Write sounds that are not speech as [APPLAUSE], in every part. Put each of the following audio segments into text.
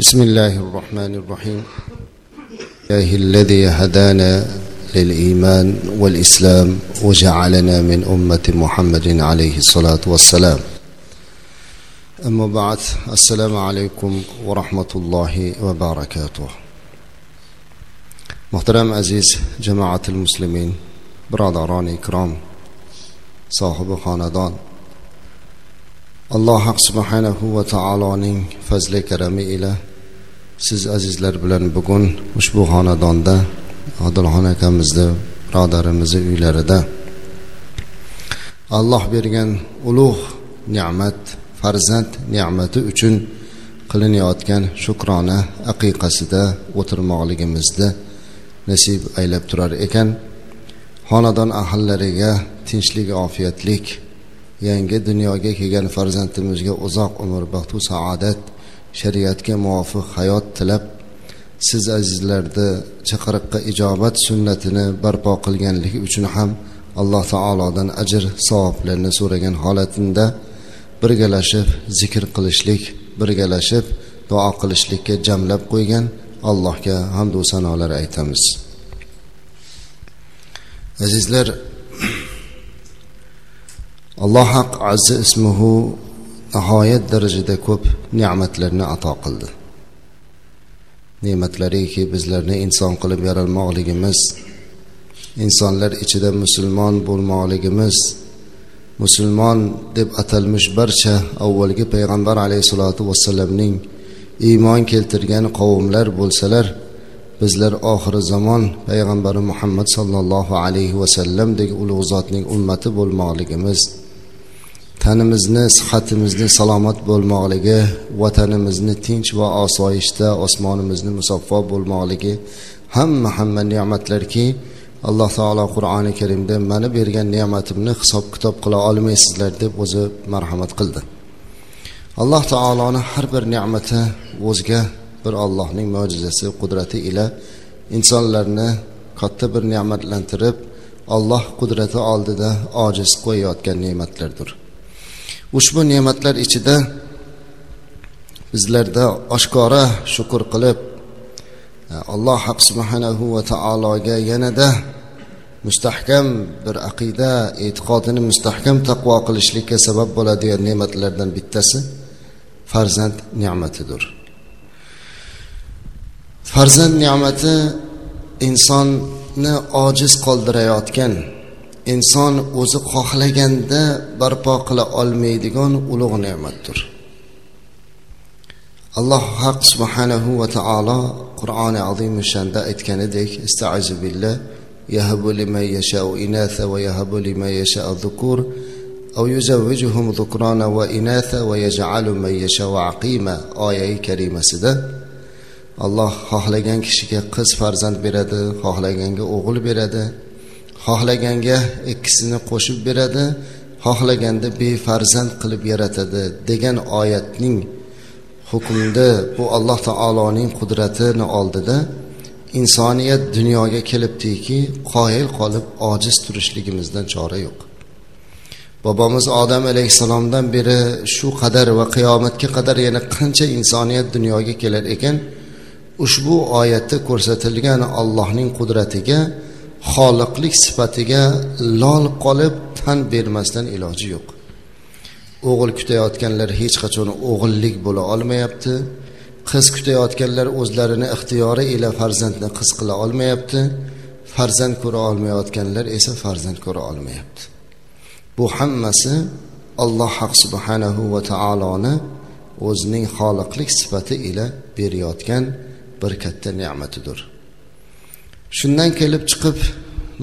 بسم الله الرحمن الرحيم. الله الذي هدانا للإيمان والإسلام وجعلنا من أمة محمد عليه الصلاة والسلام. أما بعد السلام عليكم ورحمة الله وبركاته. محترم عزيز جماعة المسلمين برادران إكرام صاحب خاندان alloh subhanahu va taoloning fazli karami ila siz azizlar bilan bugun ushbu xonadonda odilxon akamizni birodarimizni uylarida alloh bergan ulug' ne'mat farzand ne'mati uchun qilinayotgan shukrona aqiqasida o'tirmoqligimizni nasib aylab turar ekan. Xonadon ahillariga tinchlik ofiyatlik yangi dunyoga kelgan farzandimizga uzoq umr baxtu saodat shariatga muvofiq hayot tilab siz azizlarni chaqiriqqa ijobat sunnatini barpo qilganligi uchun ham alloh taolodan ajr savoblarni so'ragan holatinda birgalashib zikr qilishlik birgalashib duo qilishlikka jamlab qo'ygan allohga hamdu sanolar aytamiz. Azizlar [CLEARS THROAT] alloh haq azza ismihu nihoyat darajada ko'p ne'matlarni ato qildi. Ne'matlariki bizlarni inson qilib yaralmoqligimiz insonlar ichida musulmon bo'lmoqligimiz musulmon deb atalmish barcha avvalgi payg'ambar alayhissalotu vassalamning iymon keltirgan qavmlar bo'lsalar bizlar oxiri zamon payg'ambari muhammad sollallohu alayhi vasallamdek ulug' zotning ummati bo'lmoqligimiz tanimizni sihatimizni salomat bo'lmoqligi vatanimizni tinch va osoyishta osmonimizni musaffo bo'lmoqligi hamma hamma ne'matlarki alloh taolo qur'oni karimda mani bergan ne'matimni hisob kitob qila olmaysizlar deb o'zi marhamat qildi. Alloh taoloni har bir ne'mati o'ziga bir allohning mo'jizasi qudrati ila insonlarni katta bir ne'matlantirib alloh qudrati oldida ojiz qo'yayotgan ne'matlardir. Ushbu ne'matlar ichida bizlarda oshkora shukur qilib e, alloh haq subhanahu va taologa yanada mustahkam bir aqida e'tiqodini mustahkam taqvo qilishlikka sabab bo'ladigan ne'matlardan bittasi farzand ne'matidir. Farzand ne'mati insonni ojiz qoldirayotgan inson o'zi xohlaganda barpo qila olmaydigan ulug' ne'matdir alloh haq subhanahu va taolo qur'oni azim shanda aytganidek istaizu billah yahabu liman yashau inatha va yahabu liman yashau dhukur أو يزوجهم ذكرانا وإناثا ويجعل من يشاء عقيما آية كريمة سده alloh xohlagan kishiga qiz farzand beradi xohlaganga o'g'il beradi xohlaganga ikkisini qo'shib beradi xohlaganda befarzand qilib yaratadi degan oyatning hukmida bu alloh taoloning qudratini oldida insoniyat dunyoga kelibdiki qoyil qolib ojiz turishligimizdan chora yo'q. Bobomiz odam alayhissalomdan beri shu qadar va qiyomatga qadar yana qancha insoniyat dunyoga kelar ekan ushbu oyatda ko'rsatilgan allohning qudratiga xoliqlik sifatiga lol qolib tan bermasdan iloji yo'q. O'g'il kutayotganlar hech qachon o'g'illik bo'la olmayapti. Qiz kutayotganlar o'zlarini ixtiyori ila farzandni qiz qila olmayapti. Farzand ko'ra olmayotganlar esa farzand ko'ra olmayapti. Bu hammasi alloh haq subhanahu va taoloni o'zining xoliqlik sifati ila berayotgan bir katta ne'matidir. Shundan kelib chiqib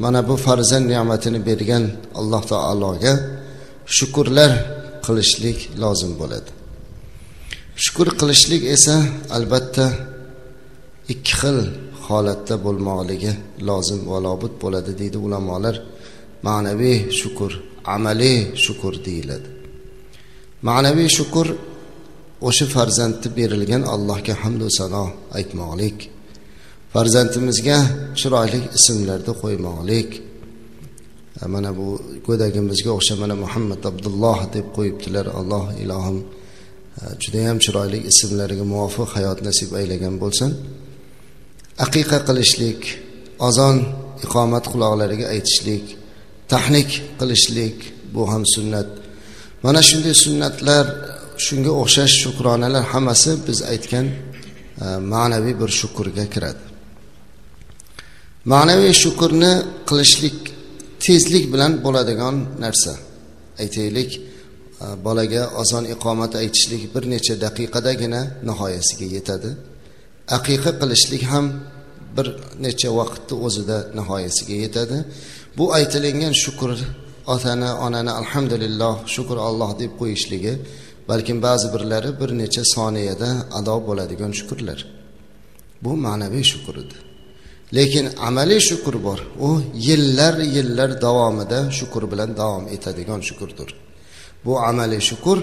mana bu farzand ne'matini bergan alloh taologa shukurlar qilishlik lozim bo'ladi. Shukur qilishlik esa albatta ikki xil holatda bo'lmoqligi lozim va lobud bo'ladi deydi ulamolar. Ma'naviy shukur amaliy shukur deyiladi. Ma'naviy shukur o'sha farzandni berilgan allohga hamdu sano aytmoqlik. Farzandimizga chiroyli ismlarni qo'ymoqlik. E, mana bu go'dagimizga o'xshab mana muhammad abdulloh deb qo'yibdilar. Alloh ilohim e, judayam chiroyli ismlariga muvofiq hayot nasib aylagan bo'lsin. Aqiqa qilishlik azon iqomat quloqlariga aytishlik tahnik qilishlik bu ham sunnat. Mana shunday sunnatlar shunga o'xshash shukronalar hammasi biz aytgan e, ma'naviy bir shukurga kiradi. Ma'naviy shukurni qilishlik tezlik bilan bo'ladigan narsa. Aytaylik e, bolaga ozon iqomat aytishlik bir necha daqiqadagina nihoyasiga yetadi. Aqiqa qilishlik ham bir necha vaqtni o'zida nihoyasiga yetadi. Bu aytilingan shukur otani onani alhamdulillah shukur alloh deb qo'yishligi balkim ba'zi birlari bir necha soniyada ado bo'ladigan shukurlar bu ma'naviy shukur edi lekin amaliy shukur bor. U yillar yillar davomida shukur bilan davom etadigan shukurdir. Bu amaliy shukur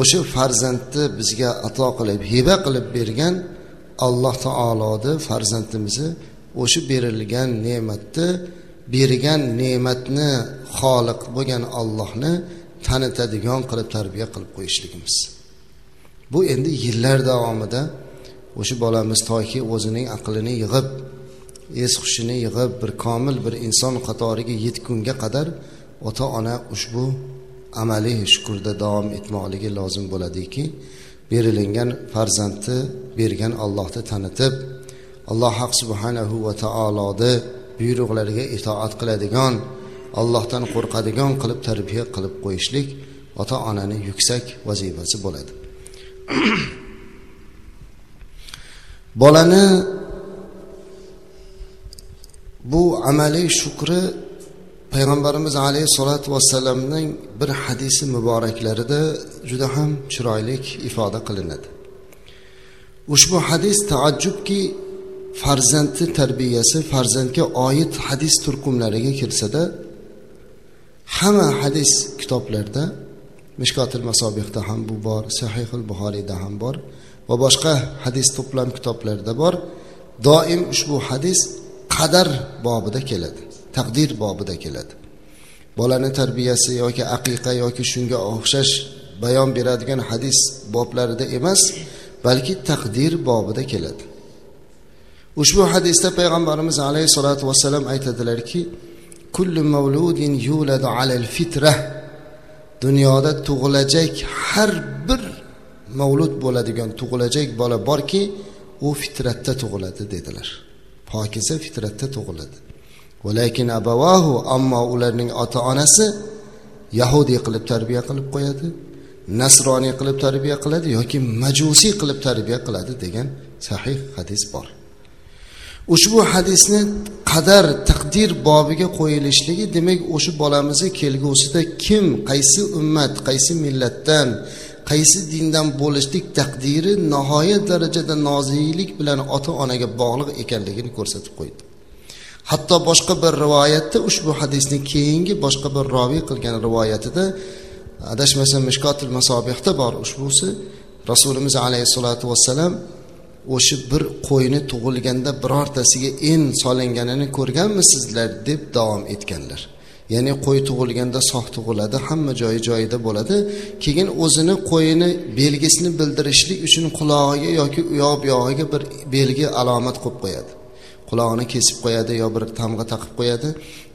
o'sha farzandni bizga ato qilib hiba qilib bergan alloh taoloni farzandimizni o'sha berilgan ne'matni bergan ne'matni xoliq bo'lgan ollohni tanitadigan qilib tarbiya qilib qo'yishligimiz. Bu endi yillar davomida o'sha bolamiz toki o'zining aqlini yig'ib es hushini yig'ib bir komil bir inson qatoriga yetgunga qadar ota ona ushbu amaliy shukurda davom etmoqligi lozim bo'ladiki. Berilingan farzandni bergan allohni tanitib alloh haq subhanahu va taoloni buyruqlariga itoat qiladigan allohdan qo'rqadigan qilib tarbiya qilib qo'yishlik ota onani yuksak vazifasi bo'ladi. [CLEARS THROAT] Bolani bu amaliy shukri payg'ambarimiz alayhissalotu vassalamning bir hadisi muboraklarida juda ham chiroyli ifoda qilinadi. Ushbu hadis taajjubki farzandni tarbiyasi farzandga oid hadis turkumlariga kirsada hamma hadis kitoblarda mishkotil masobihda ham bu bor sahihul buxoriyda ham bor va boshqa hadis to'plam kitoblarda bor. Doim ushbu hadis qadar bobida keladi taqdir bobida keladi. Bolani tarbiyasi yoki aqiqa yoki shunga o'xshash bayon beradigan hadis boblarida emas balki taqdir bobida keladi. Ushbu hadisda payg'ambarimiz alayhissalotu vassalam aytadilarki kullu mavludin yuladu alal fitra. Dunyoda tug'ilajak har bir mavlud bo'ladigan tug'ilajak bola borki u fitratda tug'iladi dedilar. Pokiza fitratda tug'iladi. Valakin abavahu ammo ularning ota onasi yahudiy qilib tarbiya qilib qo'yadi nasroniy qilib tarbiya qiladi yoki majusiy qilib tarbiya qiladi degan sahih hadis bor. Ushbu hadisni qadar taqdir bobiga qo'yilishligi demak o'sha bolamizni kelgusida kim qaysi ummat qaysi millatdan qaysi dindan bo'lishlik taqdiri nihoyat darajada noziylik bilan ota onaga bog'liq ekanligini ko'rsatib qo'ydi. Hatto boshqa bir rivoyatda ushbu hadisni keyingi boshqa bir roviy qilgan rivoyatida adashmasam mishkotil masobihda bor ushbusi rasulimiz alayhissalotu vassalam o'sha bir qo'yni tug'ilganda birortasiga en solinganini ko'rganmisizlar deb davom etganlar. Ya'ni qo'y tug'ilganda sog' tug'iladi hamma joyi joyida bo'ladi. Keyin o'zini qo'yini belgisini bildirishlik uchun qulog'iga yoki u yoq bu yog'iga bir belgi alomat qo'yib qo'yadi. Qulog'ini kesib qo'yadi yo bir tamg'a taqib qo'yadi.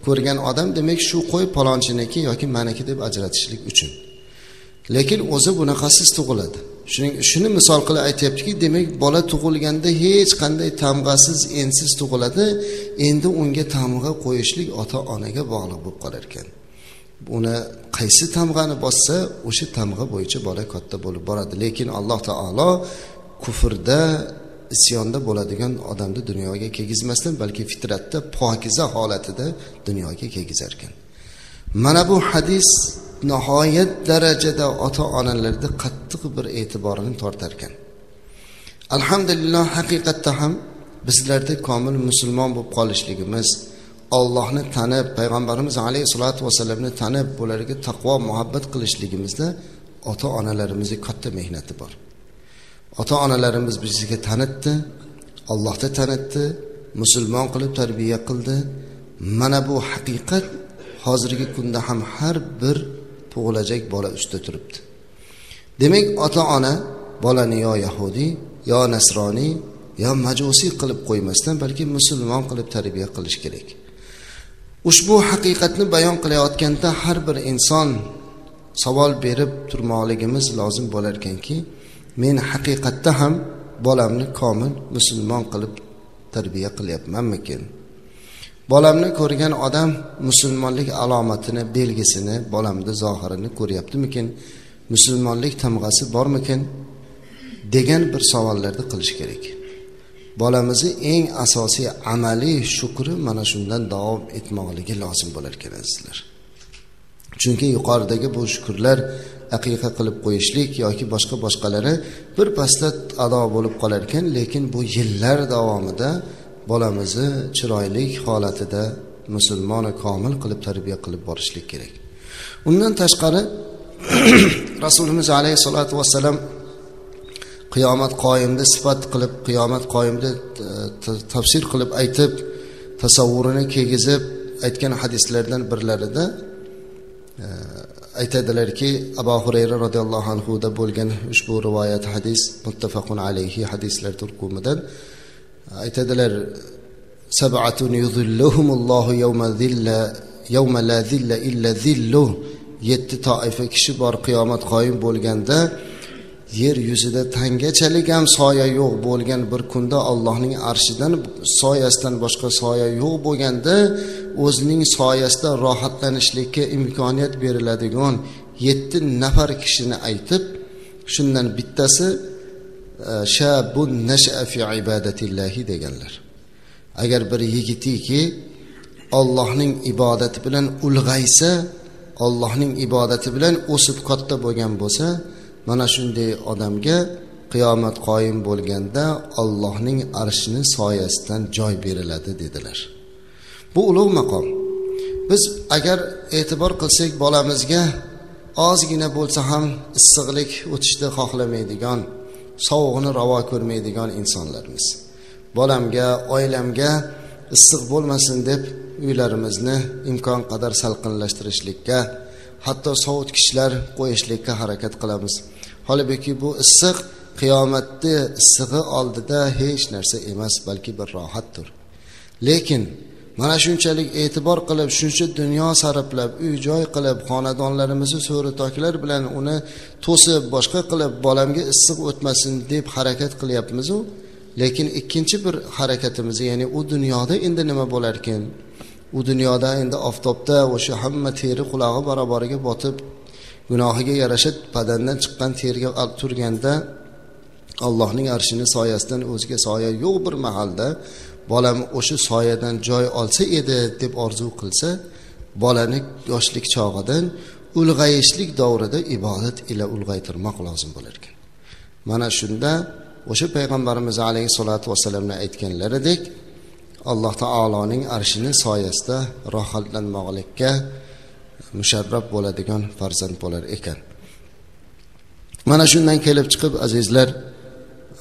Ko'rgan odam demak shu qo'y palonchiniki yoki maniki deb ajratishlik uchun. Lekin o'zi bunaqasiz tug'iladi. Shuning shuni misol qilib aytyaptiki demak bola tug'ilganda hech qanday tamg'asiz ensiz tug'iladi. Endi unga tamg'a qo'yishlik ota onaga bog'liq bo'lib qolar ekan. Uni qaysi tamg'ani bossa o'sha tamg'a bo'yicha bola katta bo'lib boradi. Lekin alloh taolo kufrda isyonda bo'ladigan odamni dunyoga kelgizmasdan balki fitratda pokiza holatida dunyoga kelgizar ekan. Mana bu hadis nihoyat darajada ota onalarni qattiq bir e'tiborini tortar ekan alhamdulillah haqiqatda ham bizlarda komil musulmon bo'lib qolishligimiz ollohni tanib payg'ambarimiz alayhissalotu vassalamni tanib ularga taqvo muhabbat qilishligimizda ota onalarimizni katta mehnati bor. Ota onalarimiz bizga tanitdi allohni tanitdi musulmon qilib tarbiya qildi. Mana bu haqiqat hozirgi kunda ham har bir tug'ilajak bola ustida turibdi. Demak ota ona bolani yo yahudiy yo nasroniy yo majusiy qilib qo'ymasdan balki musulmon qilib tarbiya qilish kerak. Ushbu haqiqatni bayon qilayotganda har bir inson savol berib turmoqligimiz lozim bo'lar ekanki men haqiqatda ham bolamni komil musulmon qilib tarbiya qilyapmanmikin? Bolamni ko'rgan odam musulmonlik alomatini belgisini bolamni zohirini ko'ryaptimikin? Musulmonlik tamg'asi bormikin? Degan bir savollarni qilish kerak. Bolamizni eng asosiy amaliy shukri mana shundan davom etmoqligi lozim bo'lar ekan azizlar. Chunki yuqoridagi bu shukurlar aqiqa qilib qo'yishlik yoki boshqa boshqalari bir pasda ado bo'lib qolar ekan lekin bu yillar davomida bolamizni chiroyli holatida musulmoni komil qilib tarbiya qilib borishlik kerak. Undan tashqari [CLEARS THROAT] rasulimiz alayhissalotu vassalam qiyomat qoyimni sifat qilib qiyomat qoyimni e, tafsir qilib aytib tasavvurini kiygizib aytgan hadislardan birlarida e, aytadilarki abu hurayra roziyallohu anhuda bo'lgan ushbu rivoyat hadis muttafaqun alayhi hadislar turkumidan aytadilar sabatun yuzilluhumullohu yawma zilla yawma la zilla illa zilluh yetti toifa kishi bor qiyomat qoyim bo'lganda yer yuzida tangachalik ham soya yo'q bo'lgan bir kunda allohning arshidan soyasidan boshqa soya yo'q bo'lganda o'zining soyasida rohatlanishlikka imkoniyat beriladigan yetti nafar kishini aytib shundan bittasi shabun nasha fi ibadatillahi deganlar. Agar bir yigitiki ollohning ibodati bilan ulg'aysa ollohning ibodati bilan o'sib katta bo'lgan bo'lsa mana shunday odamga qiyomat qoyim bo'lganda ollohning arshini soyasidan joy beriladi dedilar. Bu ulug' maqom. Biz agar e'tibor qilsak bolamizga ozgina bo'lsa ham issiqlik o'tishni xohlamaydigan sovug'ini ravo ko'rmaydigan insonlarmiz. Bolamga oilamga issiq bo'lmasin deb uylarimizni imkon qadar salqinlashtirishlikka hatto sovutgichlar qo'yishlikka harakat qilamiz. Holbuki bu issiq qiyomatni issig'i oldida hech narsa emas balki bir rohatdir. Lekin mana shunchalik e'tibor qilib shuncha dunyo sarflab uy joy qilib xonadonlarimizni so'ri toklar bilan uni to'sib boshqa qilib bolamga issiq o'tmasin deb harakat qilyapmizu. Lekin ikkinchi bir harakatimiz ya'ni u dunyoda endi nima bo'larkan u dunyoda endi oftobda o'sha hamma teri qulog'i barobariga botib gunohiga yarasha badandan chiqqan terga turganda allohning arshini soyasidan o'ziga soya yo'q bir mahalda bolam o'sha soyadan joy olsa edi deb orzu qilsa bolani yoshlik chog'idan ulg'ayishlik davrida ibodat ila ulg'aytirmoq lozim bo'lar ekan. Mana shunda o'sha payg'ambarimiz alayhissalotu vassalamni aytganlaridek alloh taoloning arshini soyasida rohatlanmoqlikka musharraf bo'ladigan farzand bo'lar ekan. Mana shundan kelib chiqib azizlar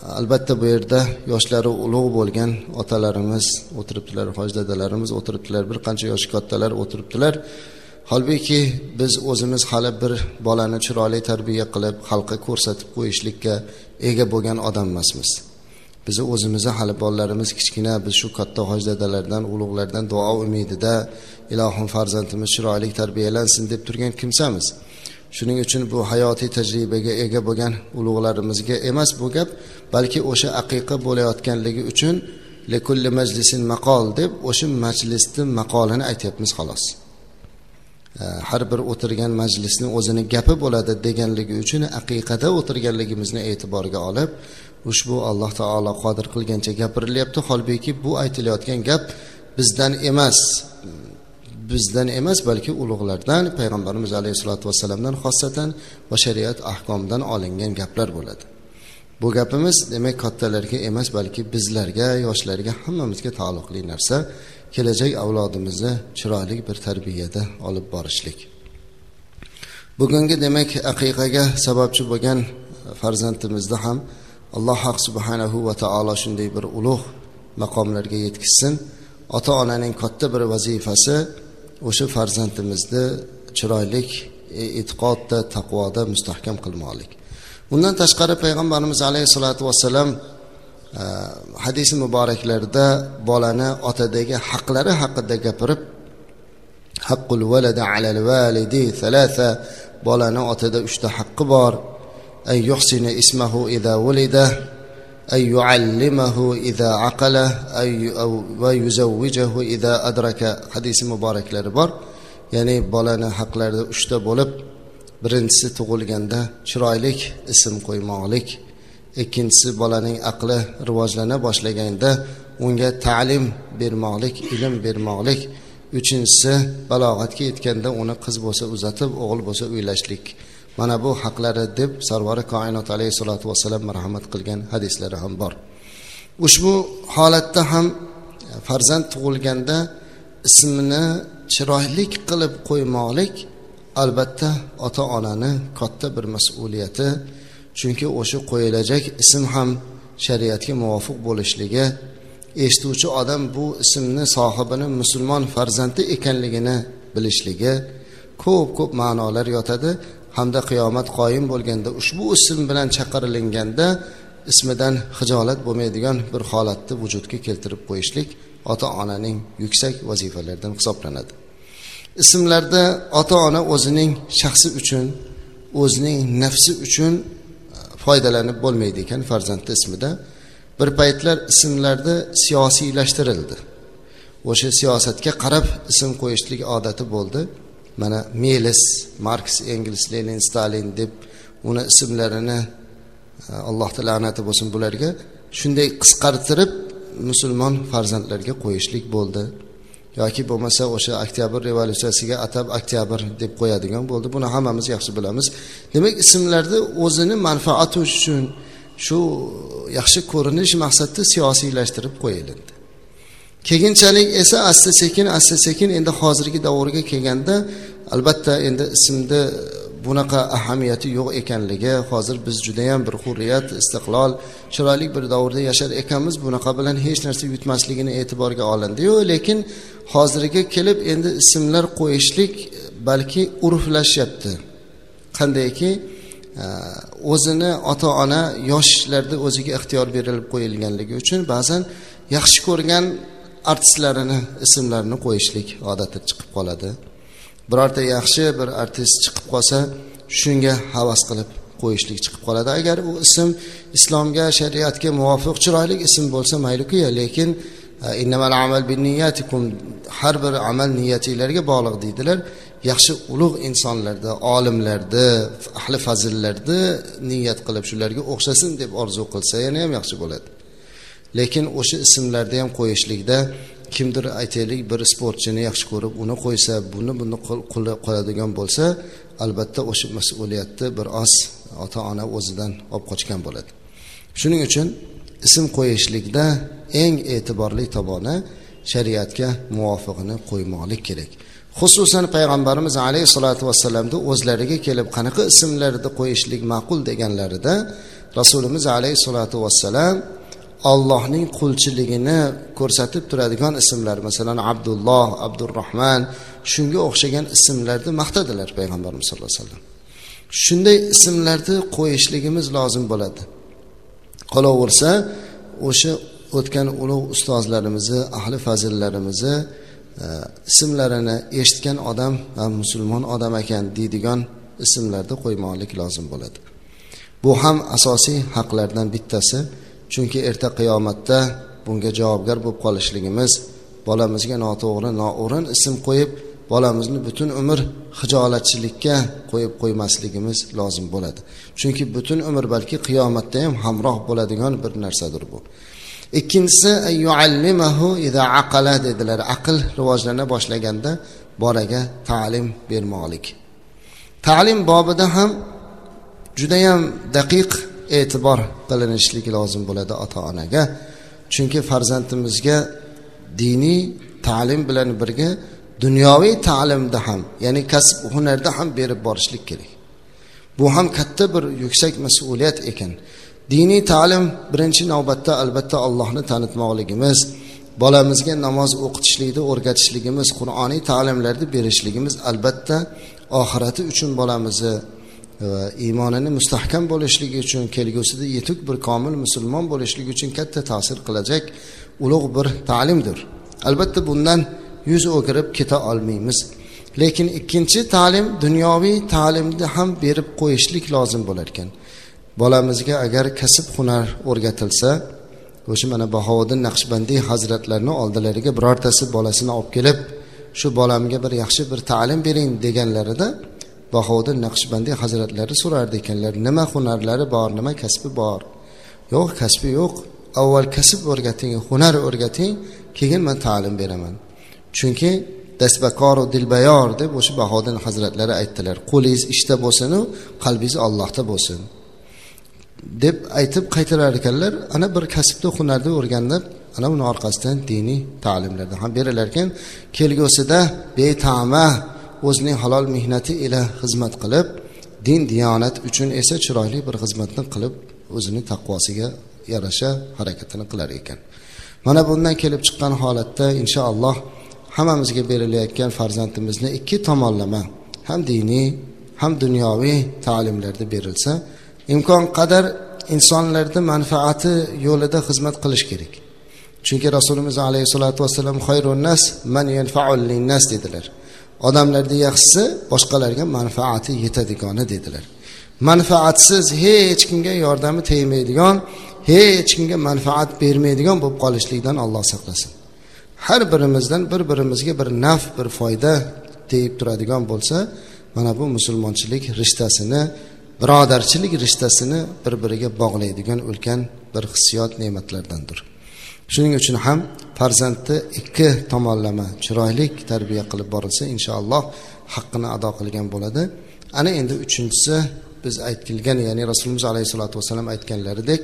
albatta bu yerda yoshlari ulug' bo'lgan otalarimiz o'tiribdilar hoji dadalarimiz o'tiribdilar bir qancha yoshi kattalar o'tiribdilar. Holbuki biz o'zimiz hali bir bolani chiroyli tarbiya qilib xalqqa ko'rsatib qo'yishlikka ega bo'lgan odam emasmiz bizni o'zimizni hali bolalarimiz kichkina biz shu katta hoji dadalardan ulug'lardan duo umidida ilohim farzandimiz chiroyli tarbiyalansin deb turgan kimsamiz. Shuning uchun bu hayotiy tajribaga ega bo'lgan ulug'larimizga emas bu gap balki o'sha aqiqa bo'layotganligi uchun likulli majlisin maqol deb o'sha majlisni maqolini aytyapmiz xolos. Har bir o'tirgan majlisni o'zini gapi bo'ladi deganligi uchun aqiqada o'tirganligimizni e'tiborga olib ushbu alloh taolo qodir qilgancha gapirilyapti holbuki bu aytilayotgan gap bizdan emas. Bizdan emas balki ulug'lardan payg'ambarimiz alayhissalotu vassalamdan xossatan va shariat ahkomidan olingan gaplar bo'ladi. Bu gapimiz demak kattalarga emas balki bizlarga yoshlarga hammamizga taalluqli narsa. Kelajak avlodimizni chiroyli bir tarbiyada olib borishlik. Bugungi demak aqiqaga sababchi bo'lgan farzandimizni ham alloh haq subhanahu va taolo shunday bir ulug' maqomlarga yetkazsin ota onaning katta bir vazifasi o'sha farzandimizni chiroylik e, e'tiqodda taqvoda mustahkam qilmoqlik. Undan tashqari payg'ambarimiz alayhissalotu vassalam e, hadisi muboraklarida bolani otadagi haqlari haqida gapirib haqqul valada alal validi thalatha bolani otada uchta haqqi bor. Ay yuhsina ismahu vulida wulida ay yuallimahu idha aqala ay va yuzawwijahu idha adraka hadisi muboraklari bor ya'ni bolani haqlarida uchta bo'lib birinchisi tug'ilganda chiroylik ism qo'ymoqlik ikkinchisi bolaning aqli rivojlana boshlaganda unga ta'lim bermoqlik ilm bermoqlik uchinchisi balog'atga yetganda uni qiz bo'lsa uzatib o'g'il bo'lsa uylashlik mana bu haqlari deb sarvari koinot alayhissalotu vassalam marhamat qilgan hadislari ham bor. Ushbu holatda ham e, farzand tug'ilganda ismini chiroyli qilib qo'ymoqlik albatta ota onani katta bir mas'uliyati chunki o'sha qo'yilajak ism ham shariatga muvofiq bo'lishligi eshituvchi odam bu ismni sohibini musulmon farzandi ekanligini bilishligi ko'p ko'p ma'nolar yotadi. Hamda qiyomat qoyim bo'lganda ushbu ism bilan chaqirilinganda ismidan hijolat bo'lmaydigan bir holatni vujudga keltirib qo'yishlik ota onaning yuksak vazifalaridan hisoblanadi. Ismlarda ota ona o'zining shaxsi uchun o'zining nafsi uchun e, foydalanib bo'lmaydi ekan farzandni ismida. Bir paytlar ismlarda siyosiylashtirildi. O'sha siyosatga qarab ism qo'yishlik odati bo'ldi. Mana melis marks engels lenin stalin deb uni ismlarini e, allohni la'nati bo'lsin bularga shunday qisqartirib musulmon farzandlarga qo'yishlik bo'ldi. Yoki bo'lmasa o'sha oktyabr revolyutsiyasiga atab oktyabr deb qo'yadigan bo'ldi. Buni hammamiz yaxshi bilamiz. Demak ismlarni o'zini manfaati uchun shu yaxshi ko'rinish maqsadida siyosiylashtirib qo'yilindi. Keyinchalik esa asta sekin asta sekin endi hozirgi davrga kelganda albatta endi ismni bunaqa ahamiyati yo'q ekanligi hozir biz judayam bir hurriyat istiqlol chiroyli bir davrda yashar ekanmiz bunaqa bilan hech narsa yutmasligini e'tiborga olindiyu lekin hozirga kelib endi ismlar qo'yishlik balki urflashyapti. Qandayki e, o'zini ota ona yoshlarda o'ziga ixtiyor berilib qo'yilganligi uchun ba'zan yaxshi ko'rgan artistlarini ismlarini qo'yishlik odati chiqib qoladi. Birorta yaxshi bir artist chiqib qolsa shunga havas qilib qo'yishlik chiqib qoladi. Agar u ism islomga shariatga muvofiq chiroyli ism bo'lsa mayliku lekin e, innamal amal binniyatikum har bir amal niyatinglarga bog'liq deydilar. Yaxshi ulug' insonlarda olimlarda ahli fazillarda niyat qilib shularga o'xshasin deb orzu qilsa yana ham yaxshi bo'ladi. Lekin o'sha ismlarni ham qo'yishlikda kimdir aytaylik bir sportchini yaxshi ko'rib uni qo'ysa buni buni qoladigan bo'lsa albatta o'sha mas'uliyatni bir oz ota ona o'zidan olib qochgan bo'ladi. Shuning uchun ism qo'yishlikda eng e'tiborli tomoni shariatga muvofiqini qo'ymoqlik kerak. Xususan payg'ambarimiz alayhissalotu vassalamni o'zlariga kelib qanaqa ismlarni qo'yishlik ma'qul deganlarida rasulimiz alayhissalotu vassalam allohning qulchiligini ko'rsatib turadigan ismlar. Masalan abdulloh abdurahmon shunga o'xshagan ismlarni maqtadilar payg'ambarimiz sallallohu alayhi vasallam. Shunday ismlarni qo'yishligimiz lozim bo'ladi. Qolaversa o'sha o'tgan ulug' ustozlarimizni ahli fazillarimizni e, ismlarini eshitgan odam musulmon odam ekan deydigan ismlarni qo'ymoqlik lozim bo'ladi. Bu ham asosiy haqlardan bittasi. Chunki erta qiyomatda bunga javobgar bo'lib qolishligimiz bolamizga noto'g'ri noo'rin ism qo'yib bolamizni butun umr hijolatchilikka qo'yib qo'ymasligimiz lozim bo'ladi. Chunki butun umr balki qiyomatda ham hamroh bo'ladigan bir narsadir bu. Ikkinchisi aqala dedilar. Aql rivojlana boshlaganda bolaga ta'lim bermoqlik. Ta'lim bobida ham judayam daqiq e'tibor qilinishligi lozim bo'ladi ota onaga chunki farzandimizga diniy ta'lim bilan birga dunyoviy ta'limda ham ya'ni kasb hunarda ham berib borishlik kerak. Bu ham katta bir yuksak mas'uliyat ekan. Diniy ta'lim birinchi navbatda albatta allohni tanitmoqligimiz bolamizga namoz o'qitishlikni o'rgatishligimiz qur'oniy ta'limlarni berishligimiz albatta oxirati uchun bolamizni va iymonini mustahkam bo'lishligi uchun kelgusida yetuk bir komil musulmon bo'lishligi uchun katta ta'sir qilajak ulug' bir ta'limdir. Albatta bundan yuz o'girib keta olmaymiz. Lekin ikkinchi ta'lim dunyoviy ta'limni ham berib qo'yishlik lozim bo'lar ekan. Bolamizga agar kasb hunar o'rgatilsa o'sha mana bahovuddin naqshbandiy hazratlarini oldilariga birortasi bolasini olib kelib shu bolamga bir yaxshi bir ta'lim bering deganlarida bahodir naqshbandiy hazratlari so'rardi ekanlar nima hunarlari bor nima kasbi bor? Yo'q kasbi yo'q. Avval kasb o'rgating hunar o'rgating keyin man ta'lim beraman. Chunki dasbakoru dilbayor deb o'sha bahodir hazratlari aytdilar. Qo'lingiz ishda bo'lsinu qalbingiz allohda bo'lsin. Deb aytib qaytarar ekanlar ana bir kasbni hunarni o'rganib ana uni orqasidan diniy ta'limlarni ham berilar ekan. Kelgusida betama o'zining halol mehnati ila xizmat qilib din diyonat uchun esa chiroyli bir xizmatni qilib o'zini taqvosiga yarasha harakatini qilar ekan. Mana bundan kelib chiqqan holatda inshaalloh hammamizga berilayotgan farzandimizni ikki tomonlama ham diniy ham dunyoviy ta'limlarda berilsa imkon qadar insonlarni manfaati yo'lida xizmat qilish kerak. Chunki rasulimiz alayhissalotu vassalam xayrunnas man yanfaul linnas dedilar. Odamlarda yaxshisi boshqalarga manfaati yetadigani dedilar. Manfaatsiz hech kimga yordami tegmaydigan hech kimga manfaat bermaydigan bo'lib qolishlikdan alloh saqlasin. Har birimizdan bir birimizga bir naf bir foyda tegib turadigan bo'lsa mana bu musulmonchilik rishtasini birodarchilik rishtasini bir biriga bog'laydigan ulkan bir hissiyot ne'matlardandir. Shuning uchun ham farzandni ikki tomonlama chiroyli tarbiya qilib borilsa inshaalloh haqqini ado qilgan bo'ladi. Ana endi uchinchisi biz aytilgan ya'ni rasulimiz alayhissalotu vassalam aytganlaridek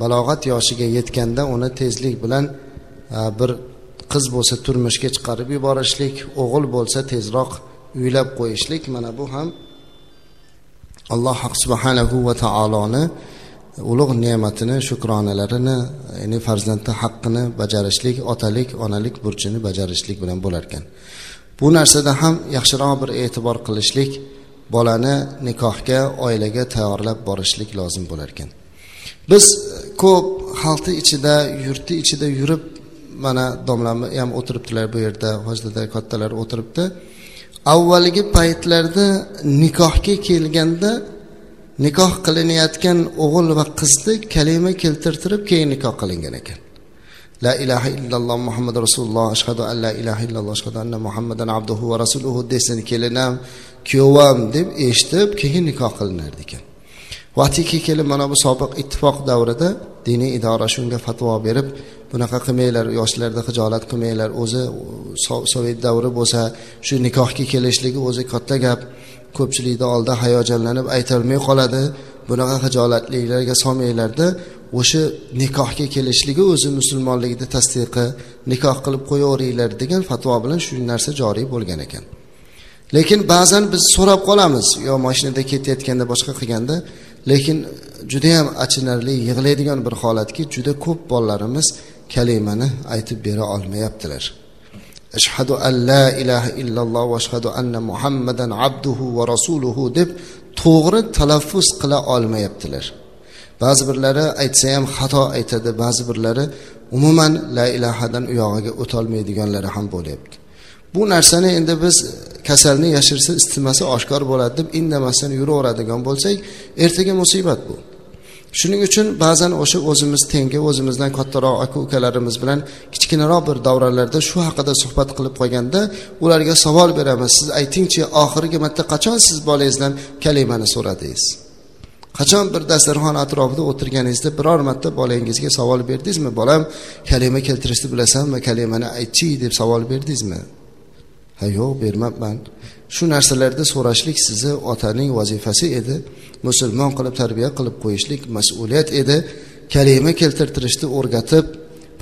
balog'at yoshiga yetganda uni tezlik bilan bir qiz bo'lsa turmushga chiqarib yuborishlik o'g'il bo'lsa tezroq uylab qo'yishlik. Mana bu ham alloh subhanahu va taoloni ulug' ne'matini shukronalarini ya'ni farzandni haqqini bajarishlik otalik onalik burchini bajarishlik bilan bo'lar ekan bu narsada ham yaxshiroq bir e'tibor qilishlik bolani nikohga oilaga tayyorlab borishlik lozim bo'lar ekan biz e, ko'p xalqni ichida yurtni ichida yurib mana domlami ham o'tiribdilar bu yerda hojdada kattalar o'tiribdi. Avvalgi paytlarda nikohga kelganda nikoh qilinayotgan o'g'il va qizni kalima keltirtirib keyin nikoh qilingan ekan. La ilaha illalloh muhammad rasululloh ashhadu an la ilaha illalloh ashhadu anna muhammadan abduhu va rasuluhu desin kelinam kuyovam deb eshitib keyin nikoh qilinar ekan. Vaqtiki kelib mana bu sobiq ittifoq davrida diniy idora shunga fatvo berib bunaqa qilmanglar yoshlarda hijolat qilmanglar o'zi sovet davri bo'lsa shu nikohga kelishligi o'zi katta gap. Ko'pchilikni oldida hayajonlanib aytolmay qoladi. Bunaqa hijolatliklarga solmanglarda o'sha nikohga kelishligi o'zi musulmonligini tasdiqi nikoh qilib qo'yaveringlar degan fatvo bilan shu narsa joriy bo'lgan ekan. Lekin ba'zan biz so'rab qolamiz yo mashinada ketayotganda boshqa qilganda. Lekin judayam achinarli yig'laydigan bir holatki juda ko'p bolalarimiz kalimani aytib bera olmayaptilar. Ashhadu an la ilaha illalloh va ashhadu anna muhammadan abduhu va rasuluhu deb to'g'ri talaffuz qila olmayaptilar. Ba'zi birlari aytsa ham xato aytadi ba'zi birlari umuman la ilahadan u yog'iga o'tolmaydiganlari ham bo'lyapti. Bu narsani endi biz kasalni yashirsa isitmasi oshkor bo'ladi deb indamasdan yuraveradigan bo'lsak ertaga musibat bu. Shuning uchun ba'zan o'sha o'zimiz tengi o'zimizdan kattaroq aka ukalarimiz bilan kichkinaroq bir davralarda shu haqida suhbat qilib qo'yganda ularga savol beramiz. Siz aytingchi oxirgi marta qachon siz bolangizdan kalimani so'radingiz? Qachon bir dasturxon atrofida o'tirganingizda biror marta bolangizga savol berdingizmi? Bolam kalima keltirishni bilasanmi? Kalimani aytchi deb savol berdingizmi? Ha yo'q bermabman. Shu narsalarda so'rashlik sizni otaning vazifasi edi. Musulmon qilib tarbiya qilib qo'yishlik mas'uliyat edi. Kalima keltirtirishni o'rgatib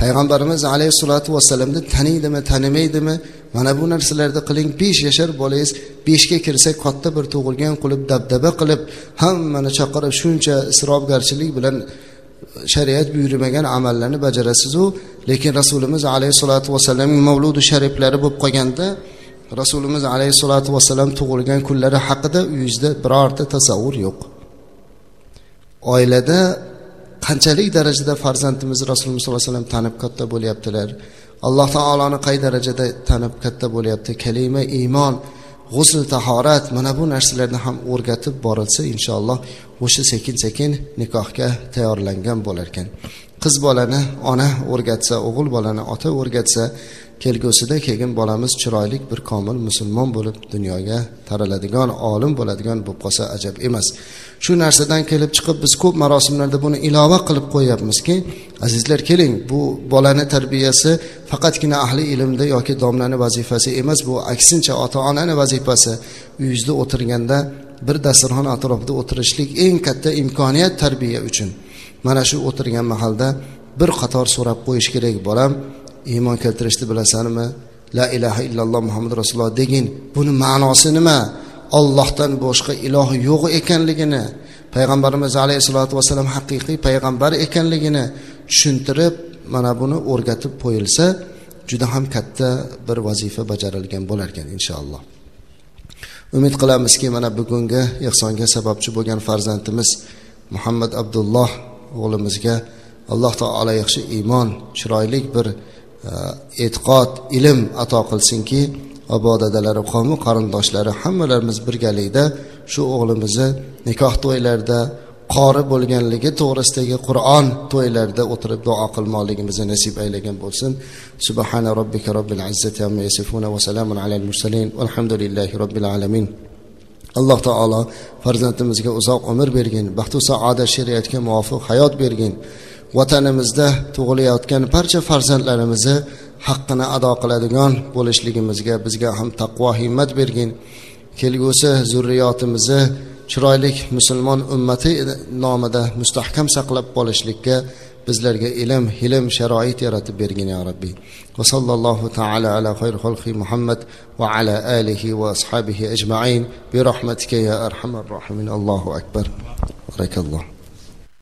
payg'ambarimiz alayhissalotu vassalamni taniydimi tanimaydimi? Mana bu narsalarni qiling besh yashar bolangiz beshga kirsa katta bir tug'ilgan qilib dabdaba qilib hammani chaqirib shuncha isrofgarchilik bilan e, shariat buyurmagan amallarni bajarasizu. Lekin rasulimiz alayhissalotu vassalamning mavludi shariflari bo'lib qolganda rasulimiz alayhissalotu vassalam tug'ilgan kunlari haqida uyingizda birorta tasavvur yo'q. Oilada qanchalik darajada farzandimiz rasululloh sollallohu alayhi vasallam tanib katta bo'lyaptilar alloh taoloni qay darajada tanib katta bo'lyapti kalima iymon g'usl tahorat mana bu narsalarni ham o'rgatib borilsa inshaalloh o'sha sekin sekin nikohga tayyorlangan bo'larkan. Qiz bolani ona o'rgatsa o'g'il bolani ota o'rgatsa kelgusida keyin bolamiz chiroyli bir komil musulmon bo'lib dunyoga taraladigan olim bo'ladigan bo'lib qolsa ajab emas. Shu narsadan kelib chiqib biz ko'p marosimlarda buni ilova qilib qo'yyapmizki azizlar keling bu bolani tarbiyasi faqatgina ahli ilmda yoki domlani vazifasi emas bu aksincha ota onani vazifasi. Uyingizda o'tirganda bir dasturxon atrofida o'tirishlik eng katta imkoniyat tarbiya uchun. Mana shu o'tirgan mahalda bir qator so'rab qo'yish kerak bolam. Iymon keltirishni bilasanmi? La ilaha illalloh muhammad rasululloh degin buni ma'nosi nima? Ollohdan boshqa iloh yo'q ekanligini payg'ambarimiz alayhissalotu vassalam haqiqiy payg'ambar ekanligini tushuntirib mana buni o'rgatib qo'yilsa juda ham katta bir vazifa bajarilgan bo'larkan inshaalloh. Umid qilamizki mana bugungi ehsonga sababchi bo'lgan farzandimiz muhammad abdulloh o'g'limizga alloh taolo yaxshi iymon chiroyli bir e'tiqod ilm ato qilsinki bobo dadalari qavmi qarindoshlari hammalarimiz birgalikda shu o'g'limizni nikoh to'ylarida qori bo'lganligi to'g'risidagi qur'on to'ylarida o'tirib duo qilmoqligimizni nasib aylagan bo'lsin. Subhana robbika robbil izzati amma yasifuna va salamun alal mursalin. Valhamdulillahi robbil alamin. Alloh taolo farzandimizga uzoq umr bergin baxtu saodat shariatga muvofiq hayot bergin. Vatanimizda tug'ilayotgan barcha farzandlarimizni haqqini ado qiladigan bo'lishligimizga bizga ham taqvo himmat bergin. Kelgusi zurriyotimizni chiroyli musulmon ummati nomida mustahkam saqlab qolishlikka bizlarga ilm hilm sharoit yaratib bergin ya rabbiy va sallallohu taala ala xayr xalqi muhammad va ala alihi va ashabihi ajmain. Bi rahmatika ya arhamar rohimin allohu akbar. Barakalloh